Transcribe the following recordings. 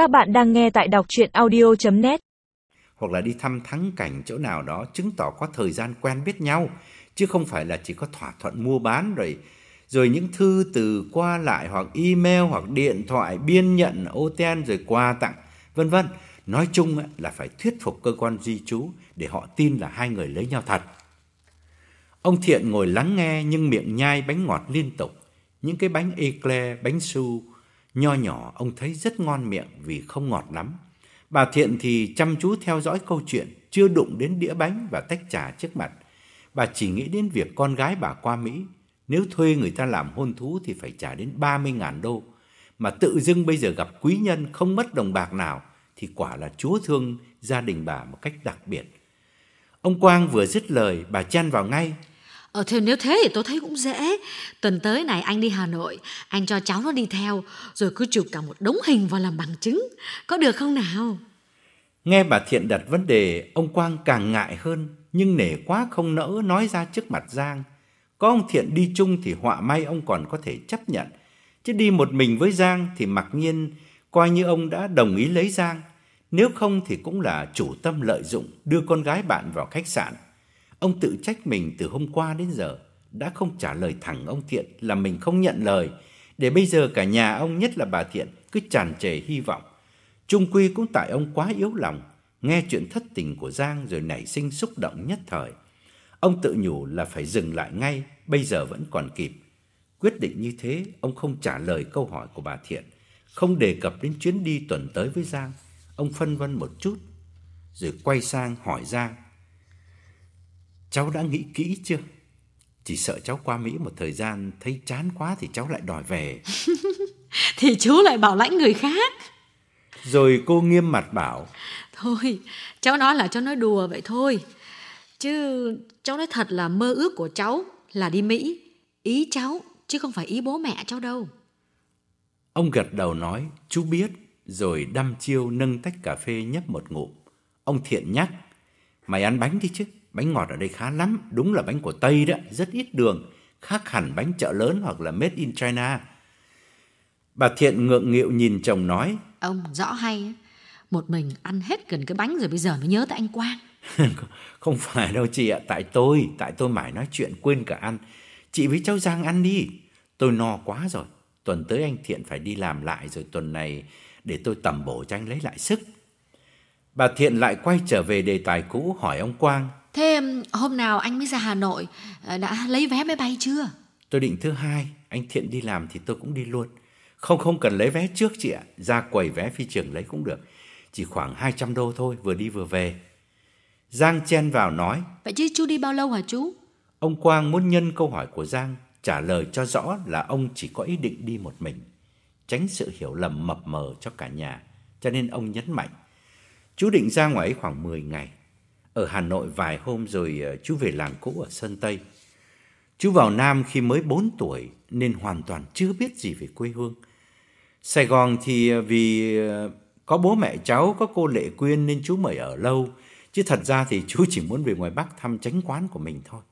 Các bạn đang nghe tại đọc chuyện audio.net Hoặc là đi thăm thắng cảnh chỗ nào đó chứng tỏ có thời gian quen biết nhau, chứ không phải là chỉ có thỏa thuận mua bán rồi rồi những thư từ qua lại hoặc email hoặc điện thoại biên nhận OTN rồi quà tặng, vân vân. Nói chung là phải thuyết phục cơ quan di trú để họ tin là hai người lấy nhau thật. Ông Thiện ngồi lắng nghe nhưng miệng nhai bánh ngọt liên tục. Những cái bánh eclair, bánh su nho nhỏ ông thấy rất ngon miệng vì không ngọt lắm. Bà Thiện thì chăm chú theo dõi câu chuyện, chưa đụng đến đĩa bánh và tách trà trước mặt. Bà chỉ nghĩ đến việc con gái bà qua Mỹ, nếu thuê người ta làm hôn thú thì phải trả đến 30.000 đô. Mà tự dưng bây giờ gặp quý nhân không mất đồng bạc nào thì quả là Chúa thương gia đình bà một cách đặc biệt. Ông Quang vừa dứt lời, bà chen vào ngay. Ờ thì nếu thế thì tôi thấy cũng dễ. Tuần tới này anh đi Hà Nội, anh cho cháu nó đi theo, rồi cứ chụp cả một đống hình vào làm bằng chứng. Có được không nào? Nghe bà Thiện đặt vấn đề, ông Quang càng ngại hơn, nhưng nể quá không nỡ nói ra trước mặt Giang. Có ông Thiện đi chung thì họa may ông còn có thể chấp nhận. Chứ đi một mình với Giang thì mặc nhiên coi như ông đã đồng ý lấy Giang. Nếu không thì cũng là chủ tâm lợi dụng đưa con gái bạn vào khách sạn. Ông tự trách mình từ hôm qua đến giờ đã không trả lời thẳng ông Thiện là mình không nhận lời, để bây giờ cả nhà ông nhất là bà Thiện cứ tràn trề hy vọng. Trung quy cũng tại ông quá yếu lòng, nghe chuyện thất tình của Giang rồi nảy sinh xúc động nhất thời. Ông tự nhủ là phải dừng lại ngay, bây giờ vẫn còn kịp. Quyết định như thế, ông không trả lời câu hỏi của bà Thiện, không đề cập đến chuyến đi tuần tới với Giang. Ông phân vân một chút, rồi quay sang hỏi Giang. Cháu đã nghĩ kỹ chưa? Chỉ sợ cháu qua Mỹ một thời gian thấy chán quá thì cháu lại đòi về. thì chú lại bảo lãnh người khác. Rồi cô nghiêm mặt bảo. Thôi, cháu nói là cháu nói đùa vậy thôi. Chứ cháu nói thật là mơ ước của cháu là đi Mỹ. Ý cháu, chứ không phải ý bố mẹ cháu đâu. Ông gật đầu nói, chú biết, rồi đăm chiêu nâng tách cà phê nhấp một ngụm. Ông Thiện nhắc, mày ăn bánh đi chứ, bánh ngọt ở đây khá lắm, đúng là bánh của Tây đó, rất ít đường, khác hẳn bánh chợ lớn hoặc là made in China. Bà Thiện ngượng nghịu nhìn chồng nói, Ông rõ hay, một mình ăn hết gần cái bánh rồi bây giờ mới nhớ tới anh Quang. Không phải đâu chị ạ, tại tôi, tại tôi mải nói chuyện quên cả ăn. Chị với cháu Giang ăn đi, tôi no quá rồi. Tuần tới anh Thiện phải đi làm lại rồi tuần này để tôi tầm bổ cho anh lấy lại sức. Bà Thiện lại quay trở về đề tài cũ hỏi ông Quang. Thế hôm nào anh mới ra Hà Nội, ờ, đã lấy vé máy bay chưa? Tôi định thứ hai, anh Thiện đi làm thì tôi cũng đi luôn. Không không cần lấy vé trước chị ạ, ra quầy vé phi trường lấy cũng được. Chỉ khoảng 200 đô thôi, vừa đi vừa về. Giang chen vào nói. Vậy chứ chú đi bao lâu hả chú? Ông Quang muốn nhân câu hỏi của Giang, trả lời cho rõ là ông chỉ có ý định đi một mình. Tránh sự hiểu lầm mập mờ cho cả nhà, cho nên ông nhấn mạnh. Chú định ra ngoài ấy khoảng 10 ngày. Ở Hà Nội vài hôm rồi ờ, chú về làng cũ ở Sơn Tây. Chú vào Nam khi mới 4 tuổi nên hoàn toàn chưa biết gì về quê hương. Sài Gòn thì ờ, vì ờ, có bố mẹ cháu, có cô Lệ Quyên nên chú mời ở lâu. Chứ thật ra thì chú chỉ muốn về ngoài Bắc thăm chánh quán của mình thôi.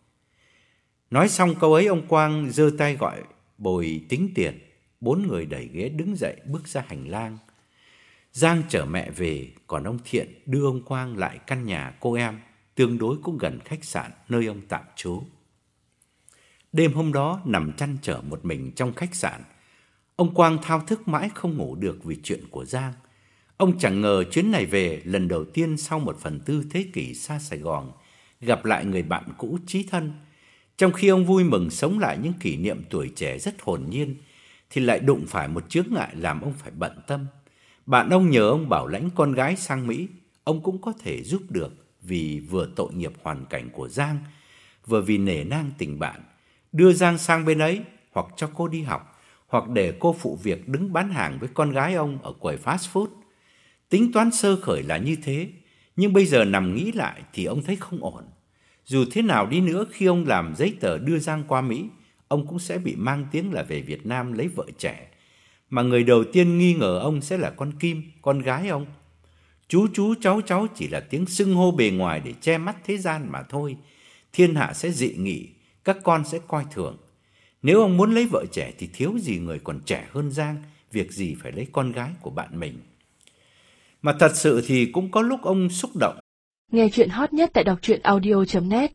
Nói xong câu ấy ông Quang giơ tay gọi bồi tính tiền. Bốn người đẩy ghế đứng dậy bước ra hành lang. Giang chở mẹ về, còn ông Thiện đưa ông Quang lại căn nhà cô em, tương đối cũng gần khách sạn nơi ông tạm trú. Đêm hôm đó nằm chăn trở một mình trong khách sạn, ông Quang thao thức mãi không ngủ được vì chuyện của Giang. Ông chẳng ngờ chuyến này về lần đầu tiên sau một phần tư thế kỷ xa Sài Gòn, gặp lại người bạn cũ chí thân. Trong khi ông vui mừng sống lại những kỷ niệm tuổi trẻ rất hồn nhiên, thì lại đụng phải một chướng ngại làm ông phải bận tâm. Bạn ông nhờ ông bảo lãnh con gái sang Mỹ, ông cũng có thể giúp được vì vừa tội nghiệp hoàn cảnh của Giang, vừa vì nể nang tình bạn, đưa Giang sang bên ấy hoặc cho cô đi học, hoặc để cô phụ việc đứng bán hàng với con gái ông ở quầy fast food. Tính toán sơ khởi là như thế, nhưng bây giờ nằm nghĩ lại thì ông thấy không ổn. Dù thế nào đi nữa khi ông làm giấy tờ đưa Giang qua Mỹ, ông cũng sẽ bị mang tiếng là về Việt Nam lấy vợ trẻ. Mà người đầu tiên nghi ngờ ông sẽ là con Kim, con gái ông. Chú chú cháu cháu chỉ là tiếng xưng hô bề ngoài để che mắt thế gian mà thôi. Thiên hạ sẽ dị nghị, các con sẽ coi thường. Nếu ông muốn lấy vợ trẻ thì thiếu gì người còn trẻ hơn Giang, việc gì phải lấy con gái của bạn mình. Mà thật sự thì cũng có lúc ông xúc động. Nghe chuyện hot nhất tại đọc truyện audio.net